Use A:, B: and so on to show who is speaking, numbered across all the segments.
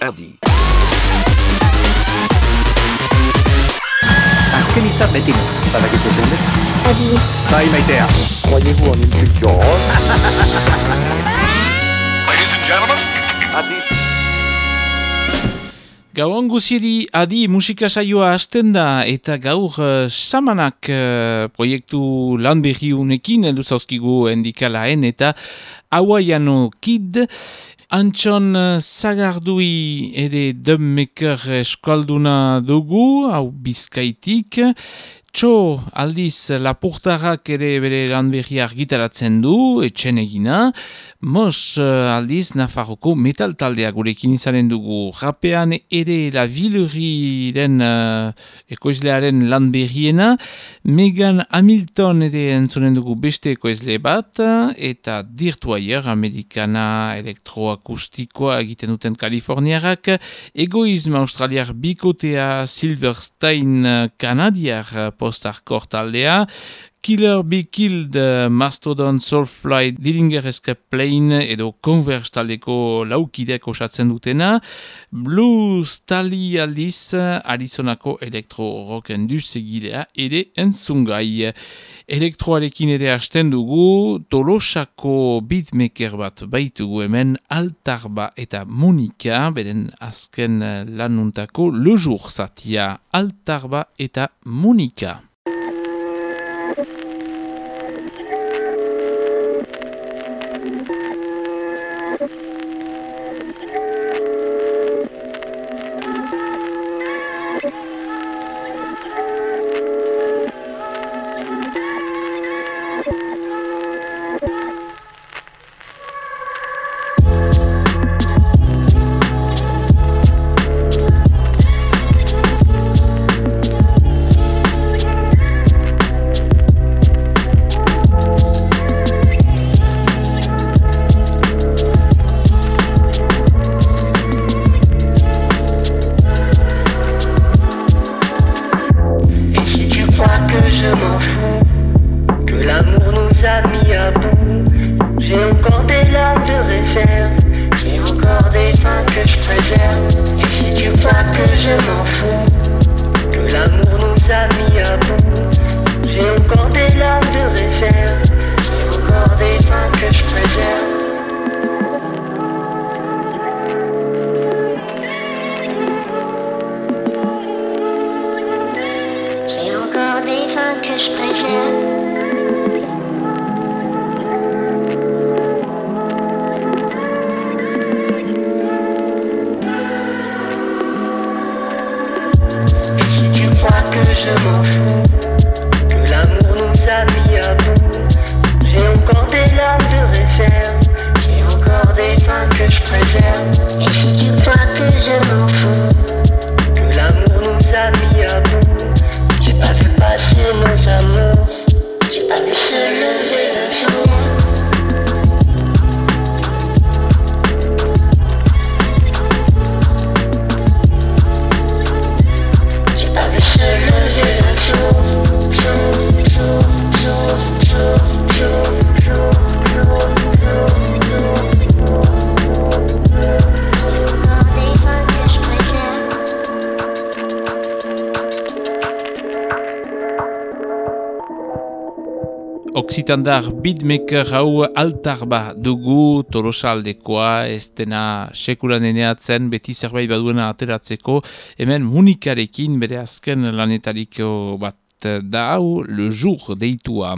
A: Adi.
B: Azken hitza beti badakizu zein dut? Adi. Bai maitea.
C: Croyez-vous en une culture
A: Ladies and gentlemen. Adi.
D: Gauan guziri adi musika saioa hasten da eta gaur uh, samanak uh, proiektu lan berri unekin heldu zauzkigu endikalaen eta hawaiano kid Antxon Zagardui ere dubmaker eskalduna dugu, hau bizkaitik. Txo aldiz lapurtarrak ere bere lan berri argitaratzen du, etxen egina. Mos aldiz Nafarroko metal taldea gurekin izaren dugu. Rapean ere la viluriren uh, ekoizlearen lan berriena. Megan Hamilton ere entzunen dugu beste ekoizle bat. Eta Dirtwire, amerikana elektroakustikoa egiten duten Kaliforniarak. Egoism australiar bikotea Silverstein kanadiar postakort aldia Killer Be Killed, Mastodon, Soulfly, Dillinger Escape Plane edo Converge taldeko laukidek osatzen dutena. Blues tali aldiz, Arizonako elektro-rocken duz egidea ere entzungai. Elektroarekin ere hasten dugu, Tolosako beatmaker bat baitugu hemen Altarba eta Monika, beren azken lanuntako lejur zatia Altarba eta Monika. Oksitandar beatmaker hau altarba dugu tolosaldekoa, ez dena sekulan eneatzen, beti zerbait baduena ateratzeko, hemen munikarekin bere azken lanetariko bat da hau, le jour deitua.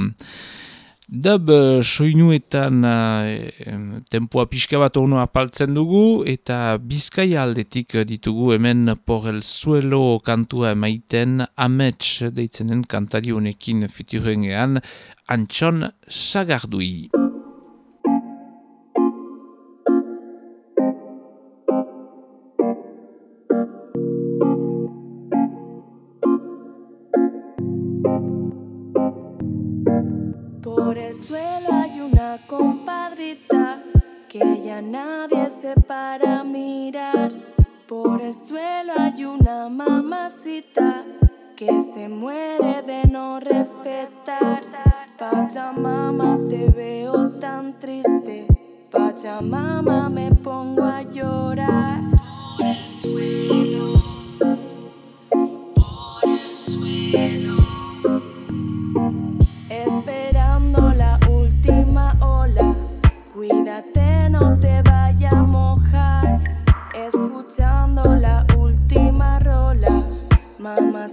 D: Dub eh, soinuetan uh, tempoa pixka bat ono apaltzen dugu eta bizkaia aldetik ditugu hemen por el suelo kantua emaiten amets deitzen den kantari honekin fiturengean Antxon Sagardui.
E: Ya nadie se para mirar. Por el suelo hay una mamacita que se muere de no respetar. Pachamama, te veo tan triste. Pachamama, me pongo a llorar. no te vaya a mojar. Escuchando la última rola, mamá.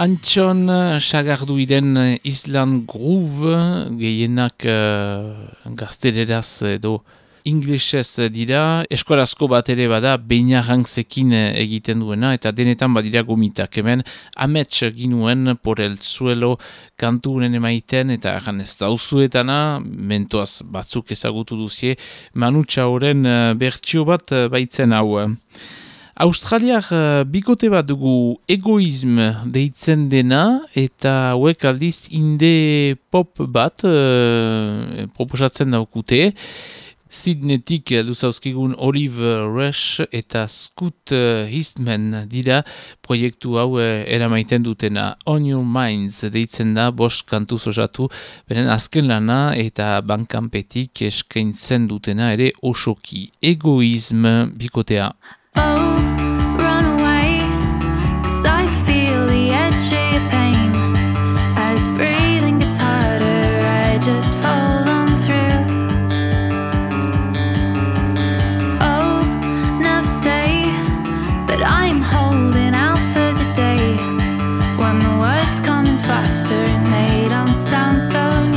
D: Antxon sagarduiden Island Groove gehienak uh, gaztereraz edo inglesez dira, eskorazko bat ere bada zekin egiten duena eta denetan badira gomitak. Hemen amets ginuen por el suelo kantu unen emaiten eta egan ez dauzuetana, mentoaz batzuk ezagutu duzie, manutxa horren uh, bertxio bat uh, baitzen hau. Australiak uh, bikote bat dugu egoism deitzen dena eta hauek aldiz inde pop bat uh, proposatzen daukute. Sidnetik duzauzkigun Olive Rush eta Scoot uh, Eastman dira proiektu hau eramaiten dutena On Your Minds deitzen da bost kantu zozatu beren azken lana eta bankanpetik eskaintzen dutena ere osoki egoism bikotea.
F: Oh, faster and they don't sound so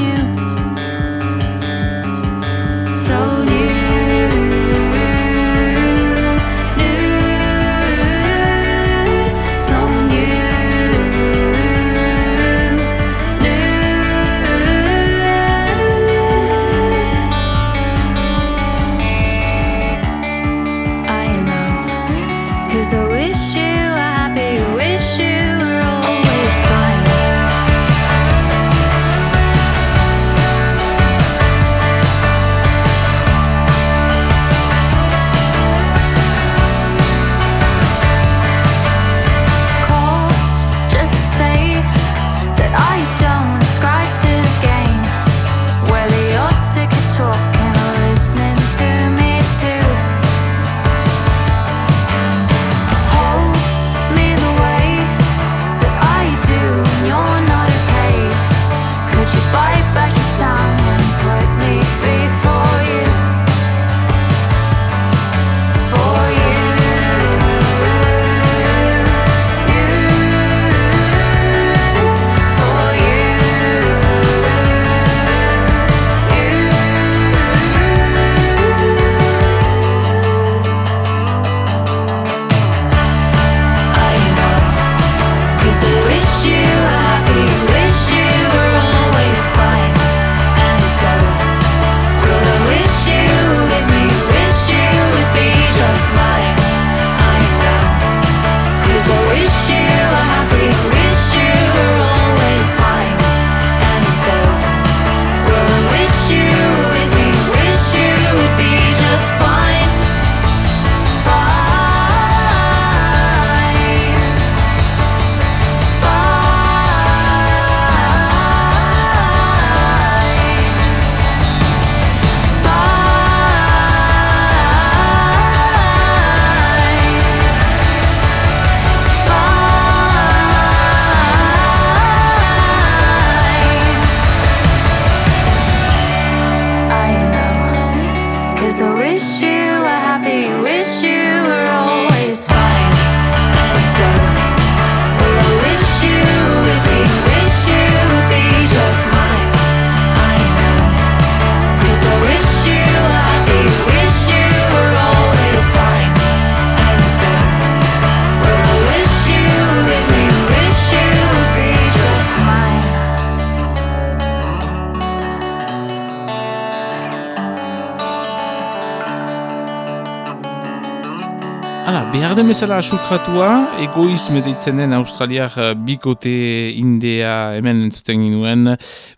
D: Bezala asukratua, egoizme deitzen den australiar eh, bikote indea hemen entzuten ginuen,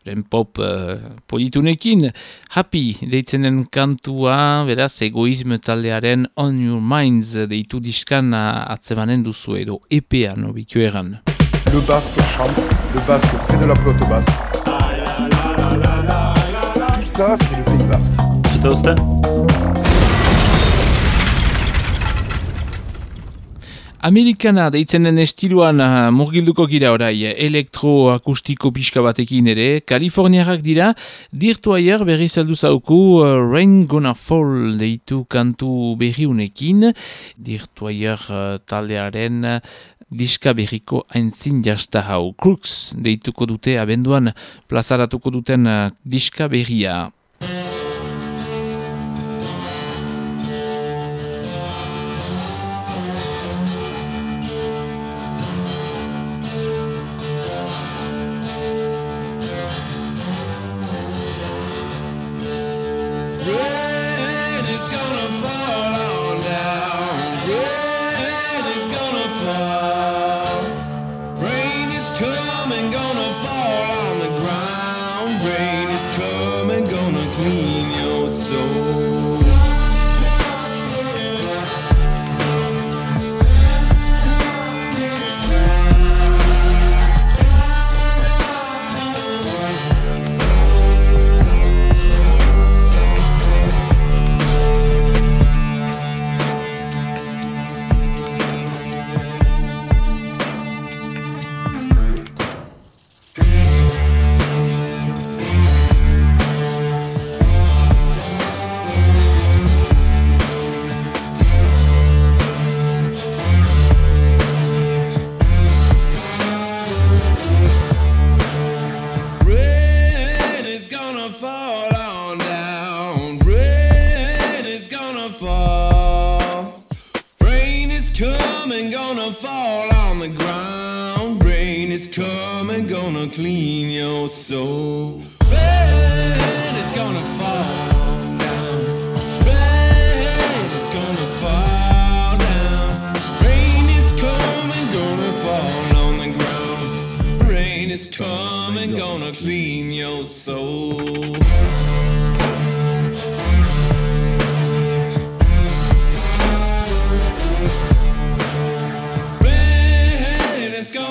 D: beren pop uh, politunekin. Happy deitzen den kantua, beraz, egoizme taldearen On Your Minds deitu diskan uh, atzemanen duzu edo epean obitu eran.
C: Le basque chante, le basque fait de la pelote basse. Tout ça, c'est le Pays basque.
B: Zute
D: Amerikana deitzen den estiluan murgilduko gira orai, elektroakustiko pixka batekin ere, Kaliforniarrak dira, dirtu aier berri zeldu zauku uh, Rain Gonna Fall deitu kantu berriunekin, dirtu aier uh, taldearen uh, diska berriko aintzin jasta hau. Crooks deituko dute abenduan plazaratuko duten uh, diska berria.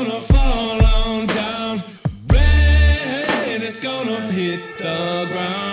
G: Gonna fall on down. Rain is gonna hit the ground.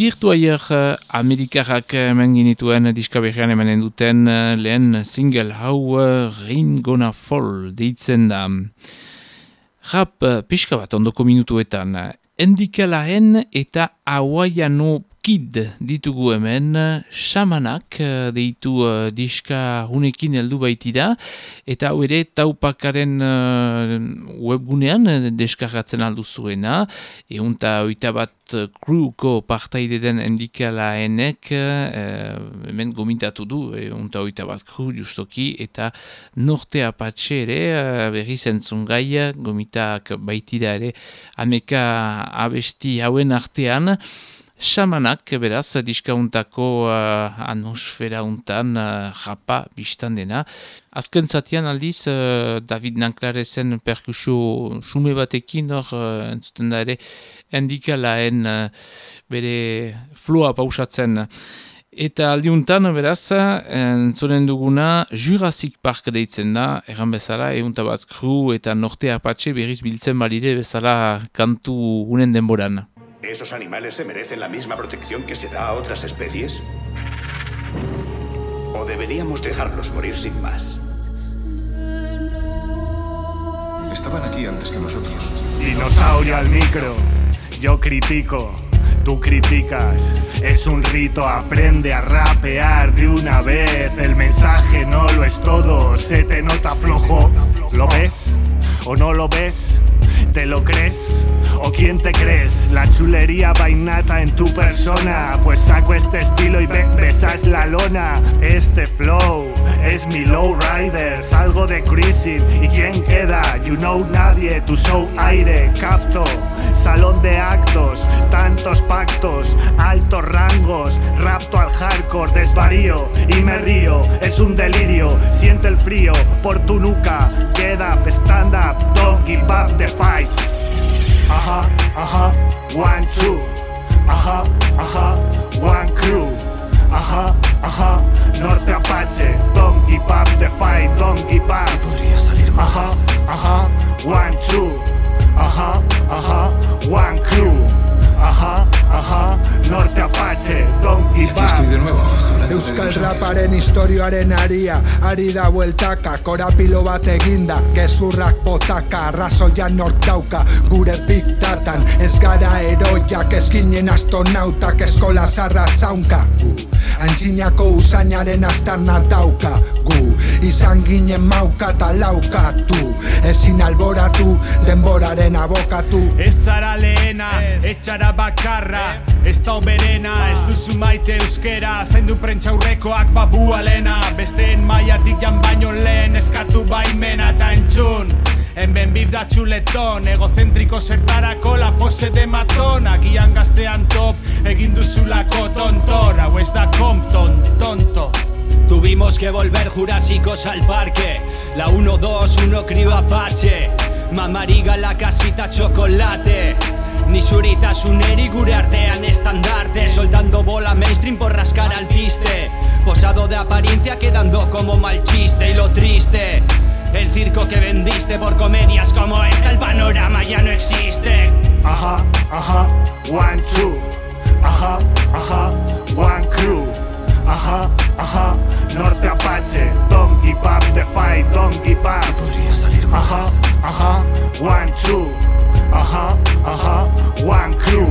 D: Artu aier uh, Amerikarrak hemen ginituen diskaberrean emanen duten uh, lehen single hau uh, Rain Gonna Fall deitzen da. Rap uh, pixka bat ondoko minutuetan. Endikalaen eta Hawaiiano Kid ditugu hemen, xamanak eh, deitu uh, diska hunekin heldu baitida, eta hau ere taupakaren uh, webgunean uh, deskargatzen aldu zuena, eunta oita bat kruuko partaide den endikala enek, hemen gomintatu du, eunta oita bat kru justoki, eta norte apatxe ere, uh, berri zentzun gai, gomitak baitida ere, ameka abesti hauen artean, Xamanak, beraz, diskauntako uh, atmosfera untan uh, japa biztan dena. Azken zatian aldiz, uh, David Nanklarezen perkusio sume batekin, hor, uh, entzuten da ere, endikalaen uh, bere floa pausatzen. Eta aldiuntan, beraz, entzonen duguna Jurassic Park deitzen da, erran bezala, egun bat kru eta norte apatxe berriz biltzen balire bezala kantu unen denboran.
A: ¿Esos animales se merecen la misma protección que se da a otras especies? ¿O deberíamos dejarlos morir sin más?
H: Estaban aquí antes que nosotros.
I: Dinosaurio al micro. Yo critico. Tú criticas, es un rito, aprende a rapear de una vez. El mensaje no lo es todo, se te nota flojo. ¿Lo ves? ¿O no lo ves? ¿Te lo crees? ¿O quién te crees? La chulería vainata en tu persona. Pues saco este estilo y besas la lona. Este flow es mi low rider. Salgo de crisis y quién queda? You know nadie, tu show aire, capto. Salón de actos, tantos pactos, altos rangos, rapto al hardcore, desvarío y me río, es un delirio, siente el frío por tu nuca, queda stand up, don't give up the fight. Ajá, ajá, one, two. Ajá, ajá, one crew. Ajá, ajá, Norte Apache. Don't give up the fight, don't give up.
H: Podría salir más.
I: Ajá, ajá, one, two. Ajá, ajá, one crew. Ajá, ajá, Norte Apache. Don't
H: Y
I: give
H: aquí estoy de nuevo.
J: Euskal raparen historioaren aria. Ari da bueltaka, korapilo bat eginda. Gezurrak botaka, arrazoia nork dauka. Gure piktatan, ez gara eroiak Eskinen astonautak, eskola zarra zaunka. Antzinako usainaren astarna dauka. Gu, izan ginen mauka eta laukatu. Ezin alboratu, denboraren abokatu.
I: Ez zara lehena, etxara bakarra. Ez da oberena, ez duzu maite euskera. Zaindu prentxaurrekoak babua lena Besteen maiatik jan baino lehen Eskatu baimena eta entzun Enben bif da txuleton Egozentriko zertarako la pose de matón Agian gaztean top, egin duzulako tontor Hau ez da Compton, tonto
K: Tuvimos que volver jurásicos al parque. La 1-2, 1 crío apache. Mamariga la casita chocolate. Ni zuritasuneri gure artean estandarte Soltando bola mainstream por rascar al piste Posado de apariencia quedando como mal chiste Y lo triste El circo que vendiste por comedias como esta El panorama ya no existe
I: Ajá, ajá, one, two. Ajá, ajá, one crew. Ajá, ajá, Norte Apache. Don't give up the fight, don't give up.
H: Podría salir más.
I: Ajá, ajá, one, two. Ajá, ajá, one crew.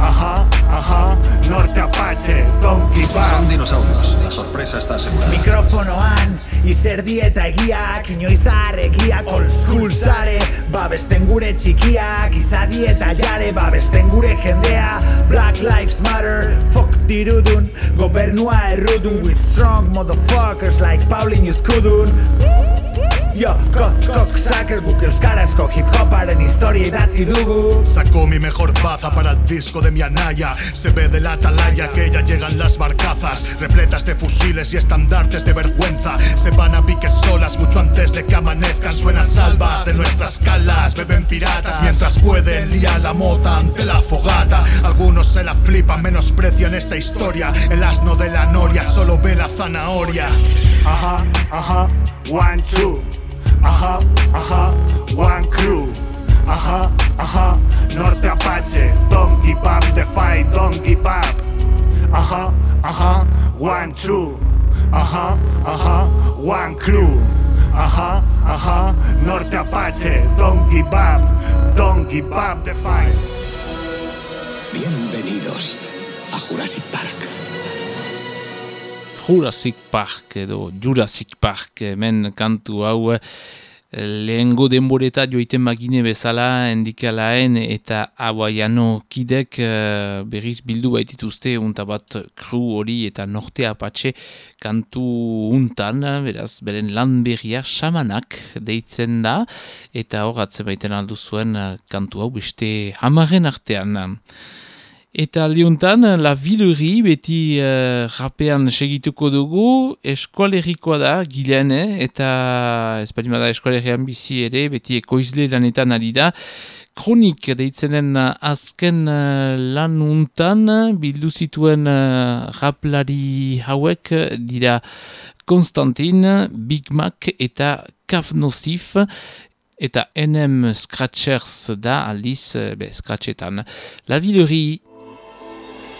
I: Ajá, ajá, Norte Apache. Don't give
H: Son dinosaurios. La sorpresa está asegurada.
L: Mikrofonoan Izer dieta egiak, inoiz arregiak Old school zare, babesten gure txikiak Izadi eta jare, babesten gure jendea Black Lives Matter, fuck dirudun Gobernua errudun With strong motherfuckers like Paulin Kudun Yo, kok, kok, sucker, guk euskarazko hip-hoparen historia idatzi dugu
I: Sacó mi mejor baza para el disco de mi anaya. Se ve de la atalaya que ya llegan las barcazas. Repletas de fusiles y estandartes de vergüenza. Se van a piques solas mucho antes de que amanezcan. Suenan salvas de nuestras calas Beben piratas mientras pueden Lía la mota ante la fogata. Algunos se la flipan, menosprecian esta historia. El asno de la noria solo ve la zanahoria. Ajá, ajá, one, two Ajá, ajá, one crew Ajá, ajá, Norte Apache Don't give the fight, don't give up aha, aha, one, two. Aha, aha, one crew. Aha, aha, Norte Apache, don't give up, don't the fight.
M: Bienvenidos a Jurassic Park.
D: Jurassic Park edo Jurassic Park hemen kantu hau eh, lehengo denboreta joiten magine bezala endikalaen eta hawaiano kidek eh, berriz bildu baitituzte bat kru hori eta norte apatxe kantu untan, beraz, beren lan berria samanak deitzen da eta hor baiten aldu zuen eh, kantu hau beste hamaren artean. Eta aldiuntan, La Villerie beti uh, rapean segituko dugu, eskualerikoa da, gilean, eh? eta espanimada eskualerian bizi ere, beti ekoizle lanetan ari da. Kronik deitzenen azken uh, lan untan, bildu zituen uh, raplari hauek dira Konstantin, Big Mac eta Kafnosif, eta NM Scratchers da aldiz, be, Scratchetan. La Villerie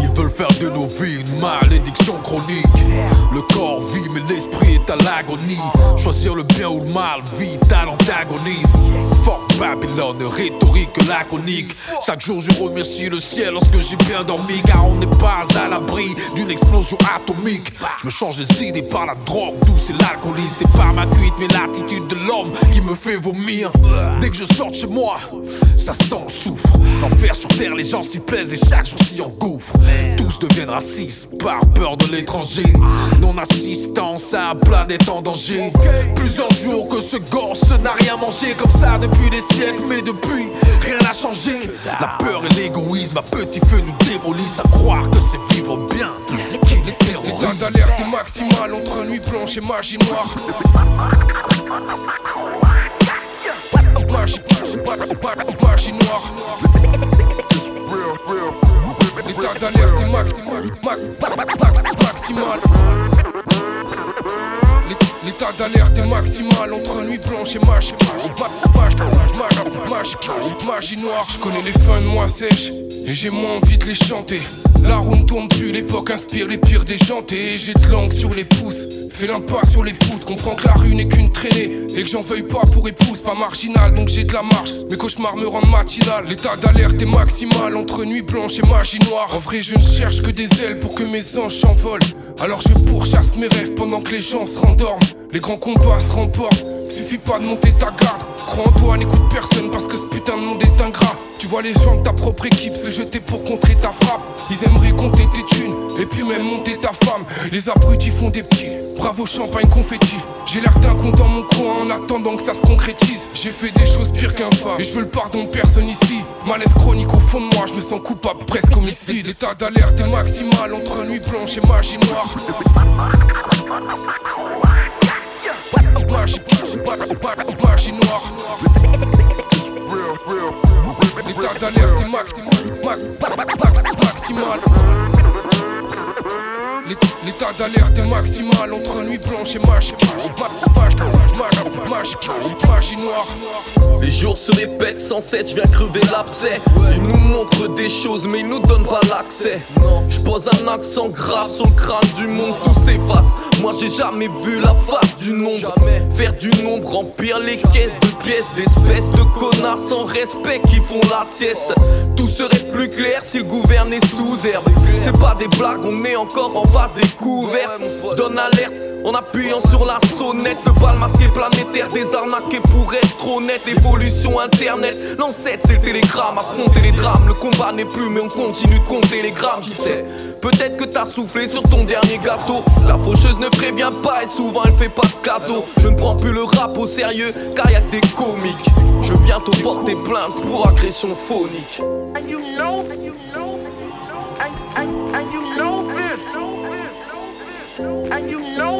N: Ils veulent faire de nos vies une malédiction chronique. Le corps vit, mais l'esprit est à l'agonie. Choisir le bien ou le mal, vital antagonisme. Fuck Babylone, rhétorique laconique. Chaque jour je remercie le ciel lorsque j'ai bien dormi, car on n'est pas à l'abri d'une explosion atomique. Je me change les idées par la drogue, douce et l'alcoolisme. C'est pas ma cuite, mais l'attitude de l'homme qui me fait vomir. Dès que je sors de chez moi, ça sent le souffre. L'enfer sur terre, les gens s'y plaisent et chaque jour s'y engouffre. Tous deviennent racistes par peur de l'étranger. Non-assistance à la planète en danger. Plusieurs jours que ce gosse n'a rien mangé comme ça depuis des siècles, mais depuis rien n'a changé. La peur et l'égoïsme à petit feu nous démolissent à croire que c'est vivre bien.
C: L'état d'alerte est maximal entre nuit blanche et magie noire. Magie, magie, magie, magie noire. L'état d'alerte est max, max, max, max, maximal. L'état d'alerte est maximal entre nuit blanche et magie, magie, magie, magie, magie noire. Je connais les fins de mois sèches et j'ai moins envie de les chanter. La roue ne tourne plus, l'époque inspire les pires déjantés. J'ai de l'angle sur les pouces, fais l'impasse sur les poutres. Comprends que la rue n'est qu'une traînée et que j'en veuille pas pour épouse, pas marginal, donc j'ai de la marche. Mes cauchemars me rendent matinal. L'état d'alerte est maximal entre nuit blanche et magie noire. En vrai, je ne cherche que des ailes pour que mes anges s'envolent. Alors je pourchasse mes rêves pendant que les gens se rendorment. Les grands combats se remportent, suffit pas de monter ta garde. Crois en toi, n'écoute personne parce que ce putain de monde est ingrat. Tu vois les gens de ta propre équipe se jeter pour contrer ta frappe. Ils aimeraient compter tes thunes et puis même monter ta femme. Les abrutis font des petits. Bravo champagne confetti. J'ai l'air d'un con dans mon coin en attendant que ça se concrétise. J'ai fait des choses pires qu'infâmes et je veux le pardon personne ici. Malaise chronique au fond de moi, je me sens coupable presque homicide. L'état d'alerte est maximal entre nuit blanche et magie noire. L'état d'alerte est max, max, max, max, maximal. L'état d'alerte est maximal entre nuit blanche et magie, magie noire.
O: Les jours se répètent sans cesse, je viens crever l'abcès. Ils nous montrent des choses, mais ils nous donnent pas l'accès. Je pose un accent grave sur le crâne du monde, tout s'efface. Moi j'ai jamais vu la face du nombre. Faire du nombre, remplir les caisses de pièces d'espèces de connards sans respect qui font la sieste. Tout serait plus clair si le gouvernement est sous herbe. C'est pas des blagues, on est encore en phase découverte. Donne alerte en appuyant sur la sonnette. Le bal masqué planétaire, des arnaqués pour être honnête. Évolution internet, l'ancêtre c'est le télégramme. Affronter les drames, le combat n'est plus, mais on continue de compter les grammes. Qui sait Peut-être que t'as soufflé sur ton dernier gâteau. La faucheuse ne prévient pas et souvent elle fait pas de cadeau. Je ne prends plus le rap au sérieux car y a des comiques. Je vais bientôt porter plainte pour agression phonique.
P: And you know this,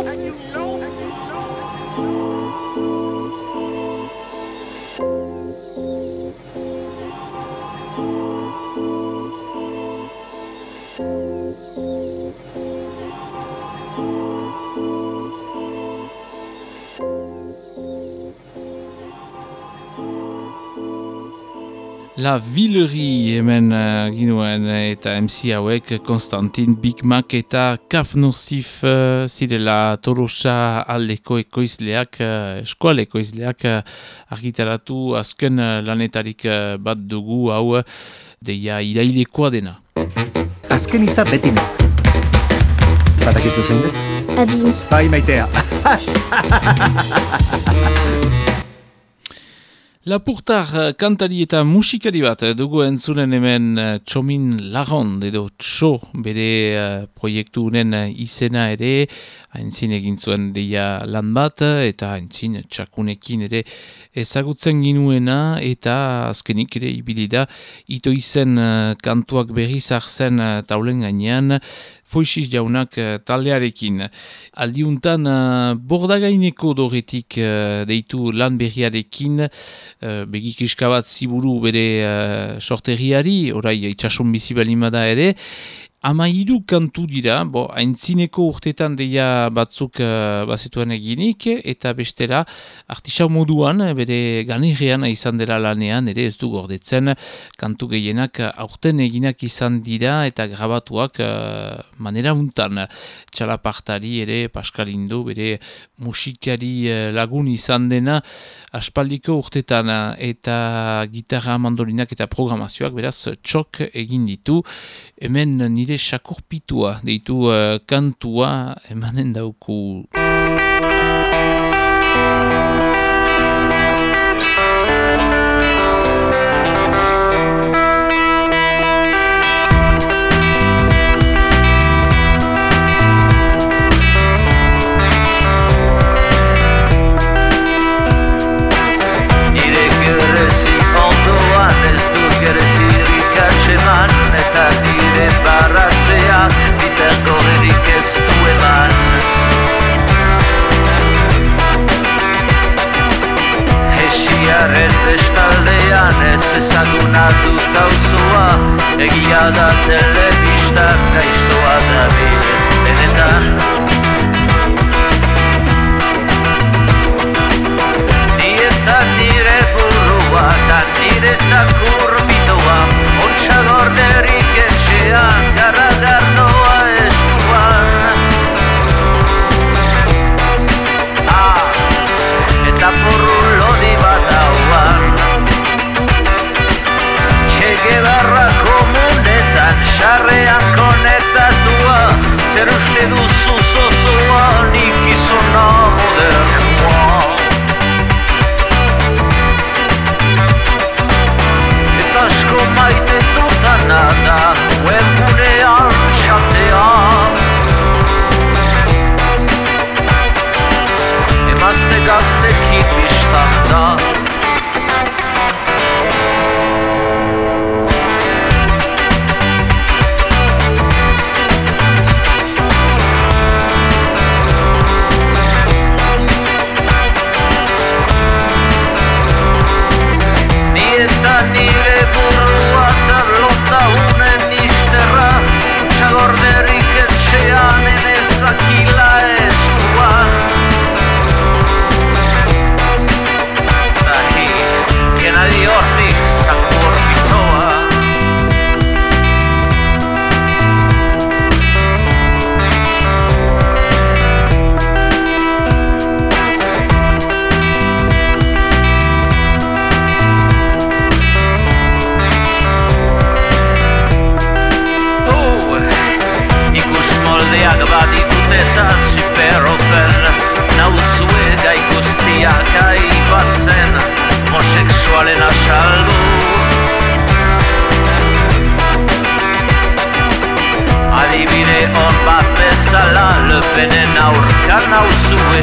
P: and you
D: La Villerie hemen uh, ginuen eta MC hauek Konstantin Big Mac eta Kaf Nocif uh, zirela Torosa aldeko ekoizleak, uh, eskual ekoizleak uh, argitaratu azken uh, lanetarik uh, bat dugu hau uh, deia irailekoa dena.
B: Azken hitza beti ne. Batakizu zein dut?
Q: Adi.
B: Bai maitea.
D: Lapurtar eh, kantari eta musikari bat eh, dugu entzunen hemen uh, Txomin Laron edo Txo bere uh, proiektu unen izena ere haintzin egin zuen deia lan bat eta haintzin txakunekin ere ezagutzen ginuena eta azkenik ere ibili da ito izen uh, kantuak berri zartzen uh, taulen gainean foixiz jaunak taldearekin. Aldiuntan bordagaineko doretik deitu lan berriarekin uh, begik iskabat ziburu bere uh, sorteriari, orai itxasun bizi balimada ere, Ama hiru kantu dira, bo, haintzineko urtetan deia batzuk uh, bazituen eginik, eta bestela artisau moduan, bere ganirrean izan dela lanean, ere ez du gordetzen, kantu gehienak aurten eginak izan dira, eta grabatuak uh, manera untan. Txalapartari ere, Paskalindu, bere musikari uh, lagun izan dena, aspaldiko urtetan, eta gitarra mandolinak eta programazioak, beraz, txok egin ditu, hemen nire sakurpitua deitu uh, kantua emanen dauku.
R: Barratzea biter gorerik ez du eman. Hesiaren bestaldean ez ezaguna dut auzoa egia da telebistan gaiztoa da bide benetan azalpenen aurkan nauzue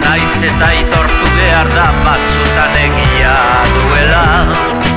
R: Naiz eta itortu behar da batzutan egia duela.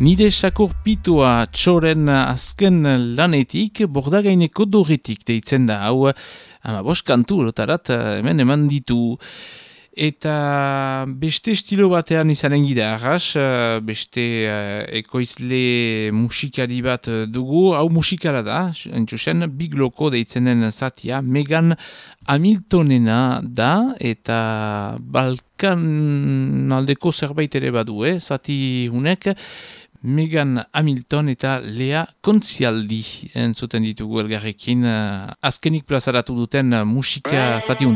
D: Nire sakur pitua txoren azken lanetik, bordagaineko dorretik deitzen da hau, ama bost kantu, lotarat, hemen eman ditu. Eta beste estilo batean izanen gira arras, beste uh, ekoizle musikari bat dugu, hau musikala da, entzusen, Big Loco deitzenen zatia, Megan Hamiltonena da, eta Balkan aldeko zerbait ere badu, eh? zati hunek, Megan Hamilton eta Lea Kontzialdi entzuten ditugu elgarrekin, uh, azkenik plazaratu duten musika zati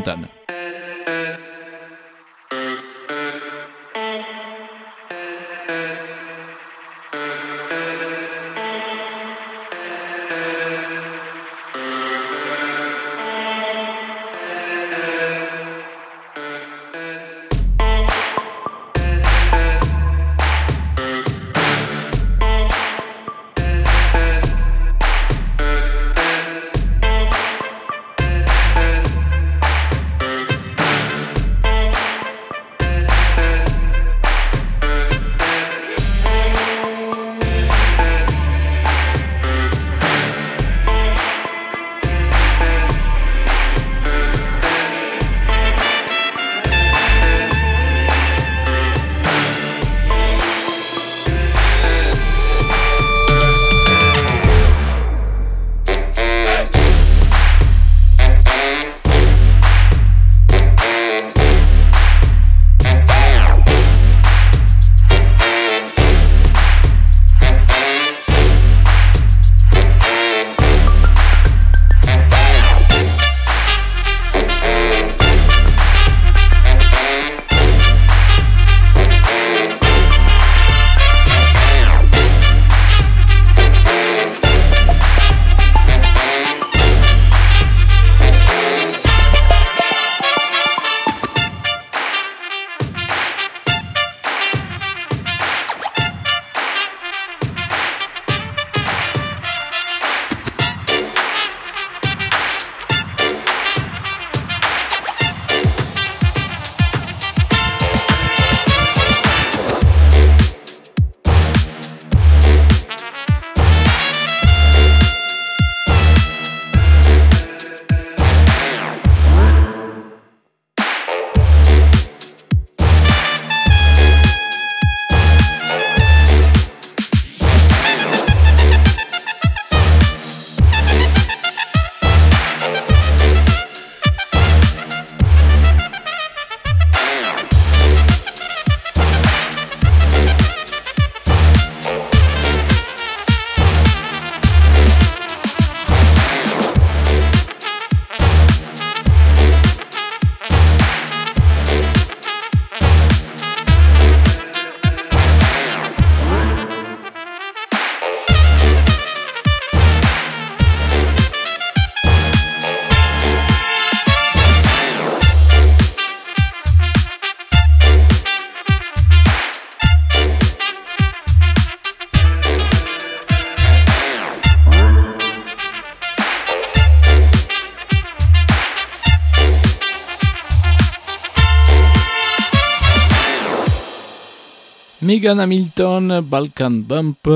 D: untan. Megan Hamilton, Balkan Bump,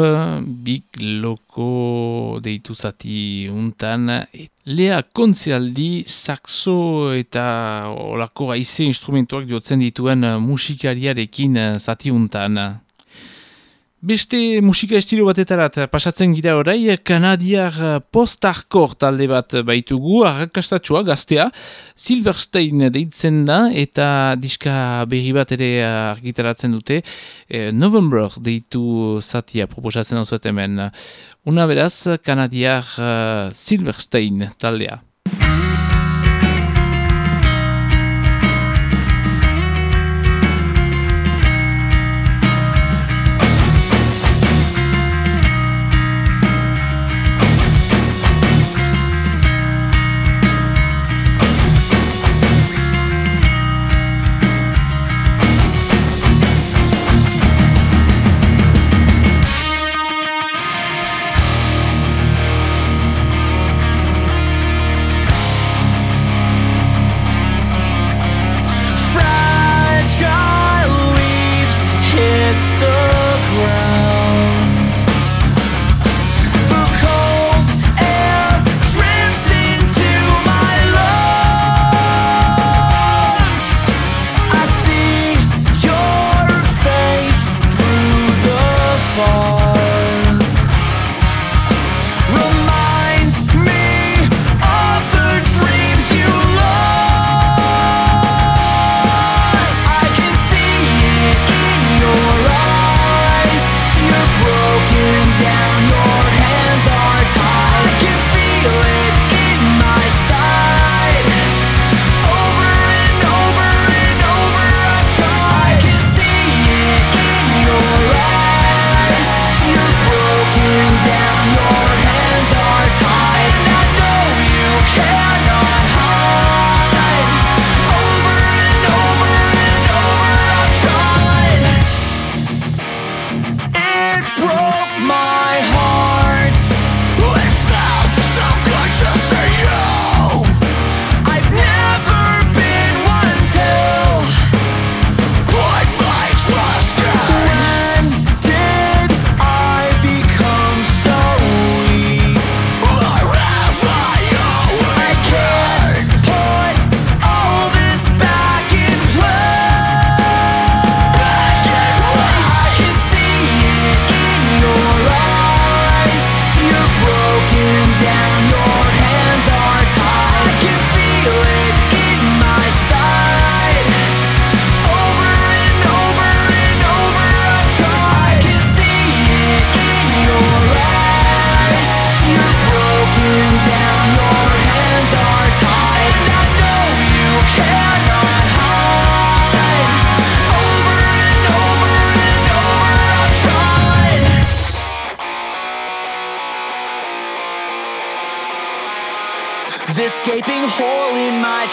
D: Big Loco deitu zati untan, Lea Kontzialdi, saxo eta olako aize instrumentuak diotzen dituen musikariarekin zati untan. Beste musika estilo batetarat pasatzen gira orai, kanadiar post-hardcore talde bat baitugu, arrakastatua gaztea, Silverstein deitzen da, eta diska berri bat ere argitaratzen dute, eh, November deitu zatia proposatzen oso hemen. Una beraz, kanadiar uh, Silverstein taldea.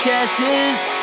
Q: Chest is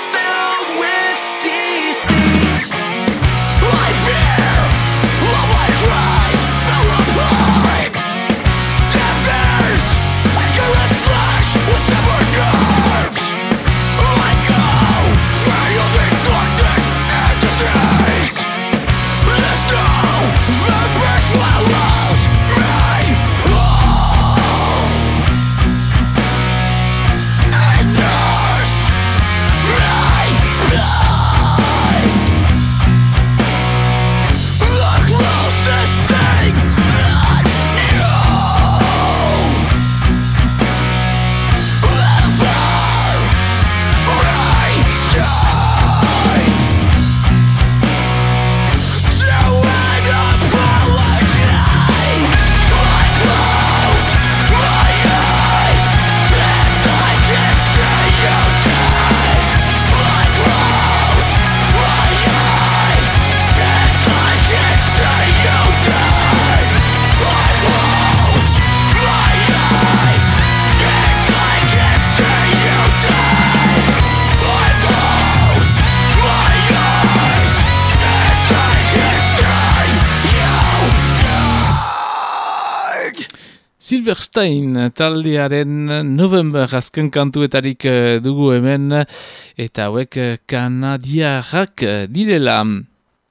D: Silverstein taldearen November azken kantuetarik eh, dugu hemen eta hauek eh, kanadiarrak eh, direla.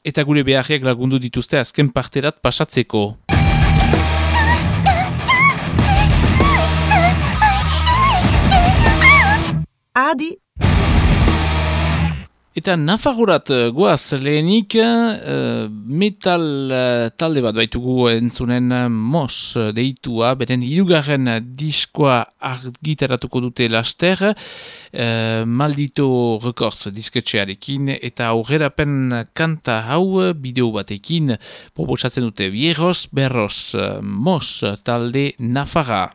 D: Eta gure beharriak lagundu dituzte azken parterat pasatzeko.
S: Adi.
D: Eta Nafagurat eh, goaz lehenik eh, metal eh, talde bat baitugu entzunen mos deitua, beren hirugarren diskoa argitaratuko dute laster, eh, maldito records disketxearekin, eta aurrerapen kanta hau bideo batekin proposatzen dute Bierros Berros eh, mos talde Nafarra.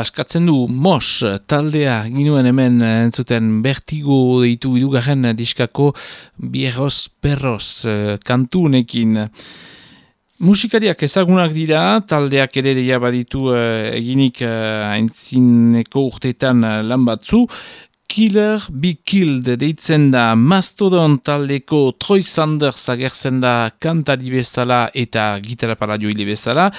Q: Klaskatzen du mos taldea ginuen hemen entzuten bertigo deitu idugarren diskako bierroz perroz uh, kantunekin. Musikariak ezagunak dira, taldeak ere deia baditu eginik aintzineko urteetan uh, lan batzu, Killer Be Killed deitzen da Mastodon taldeko Troy Sanders agertzen da kantari bezala eta gitarra paradioile bezala.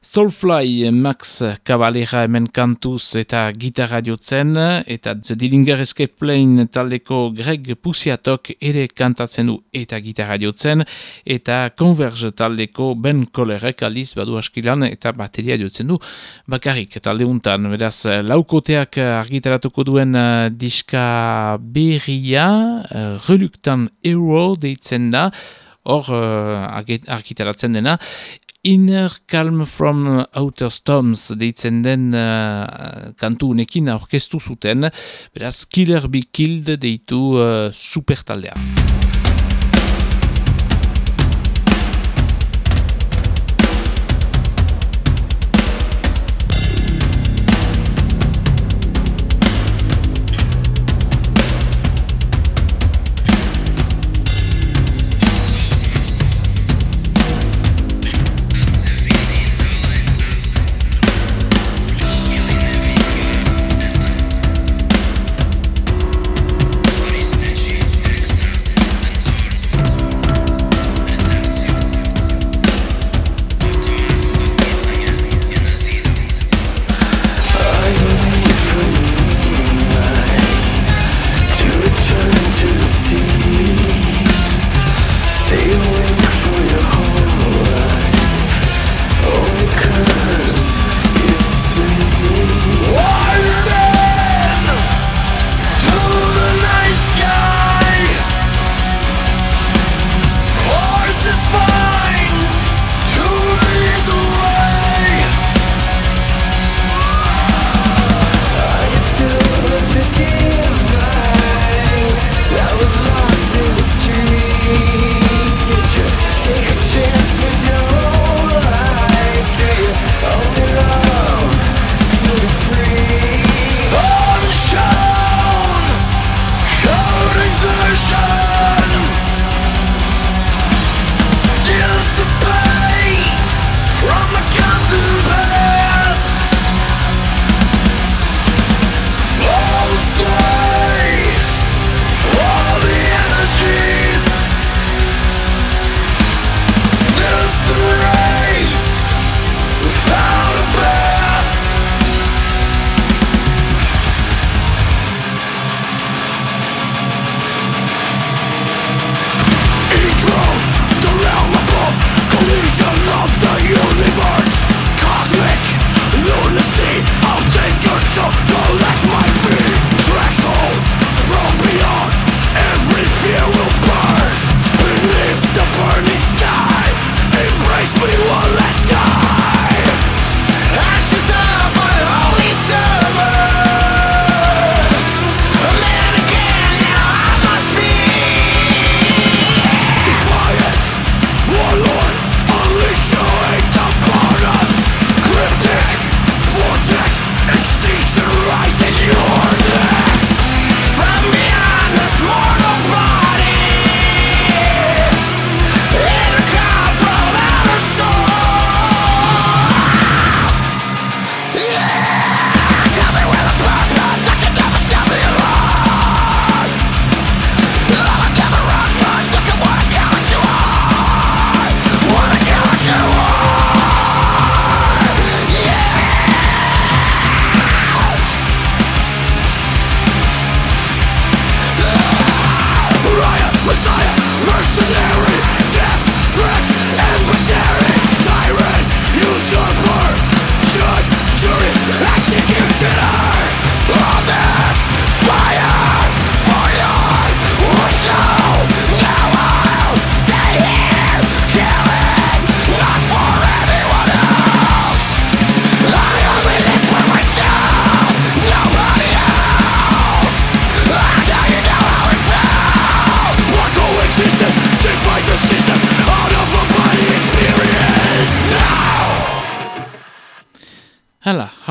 Q: Soulfly Max Cavalera hemen kantuz eta gitarra jotzen eta The Dillinger Escape Plane taldeko Greg Pusiatok ere kantatzen du eta gitarra jotzen eta Converge taldeko Ben Kollerek aldiz badu askilan eta bateria jotzen du bakarrik talde untan. Beraz, laukoteak argitaratuko duen uh, diska berria uh, Reluctant Hero deitzen da. Hor uh, argitaratzen dena. Inner Calm from Outer Storms deitzen den uh, kantu unekin orkestu zuten, beraz Killer Be Killed deitu uh, super taldea.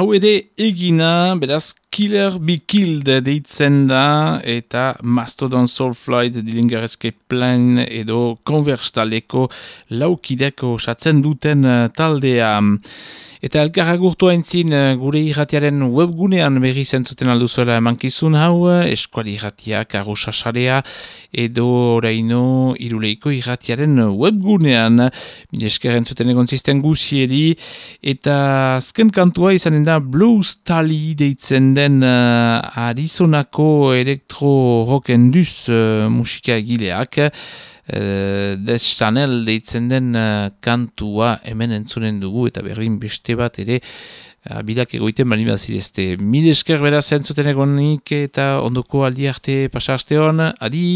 D: Hau ere egina, beraz, Killer Be Killed deitzen da, eta Mastodon Soulflight dilingarezke plan edo konverstaleko laukideko satzen duten uh, taldea. Eta elkarra gurtu haintzin eh, gure irratiaren webgunean berri zentzuten alduzuela emankizun hau, eh, eskuali irratiak, arrosa sarea, edo oraino iruleiko irratiaren webgunean. Mil eskeren zuten egon zisten guziedi, eta azken kantua izanen da Blues Tali deitzen den uh, Arizonako elektro rocken duz uh, musika egileak, uh, Des Chanel deitzen den uh, kantua hemen entzunen dugu eta berrin beste bat ere uh, bilak egoiten bali bazirezte. Mil esker beraz entzuten egonik eta ondoko aldi arte pasaste hon, adi!